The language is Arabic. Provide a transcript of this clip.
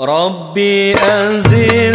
ربي أنزل